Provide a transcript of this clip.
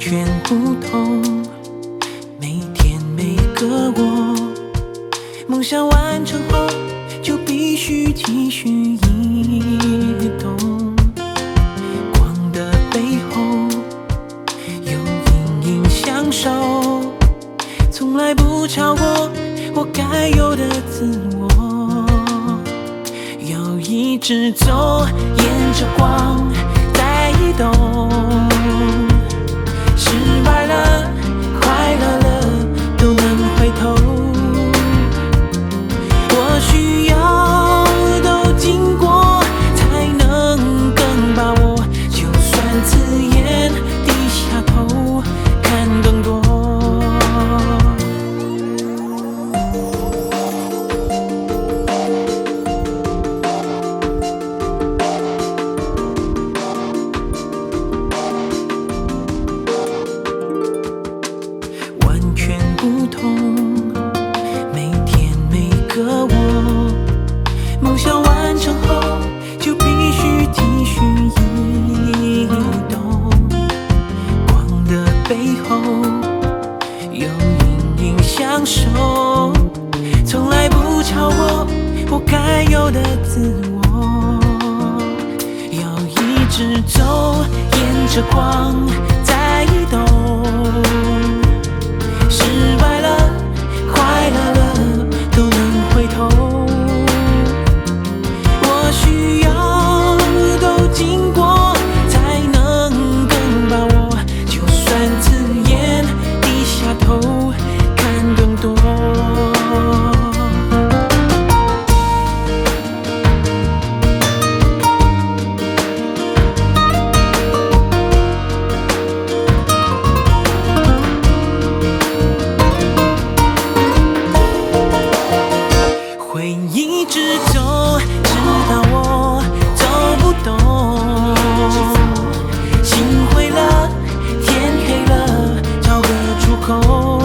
全不同。每天、每个我，梦想完成后就必须继续移动。光的背后有阴影相守，从来不超过我该有的自我。要一直走，沿着光在移动。失败。梦想完成后就必须继续移动。光的背后有阴影相守，从来不超过我该有的自我。要一直走，沿着光在移动。是そ。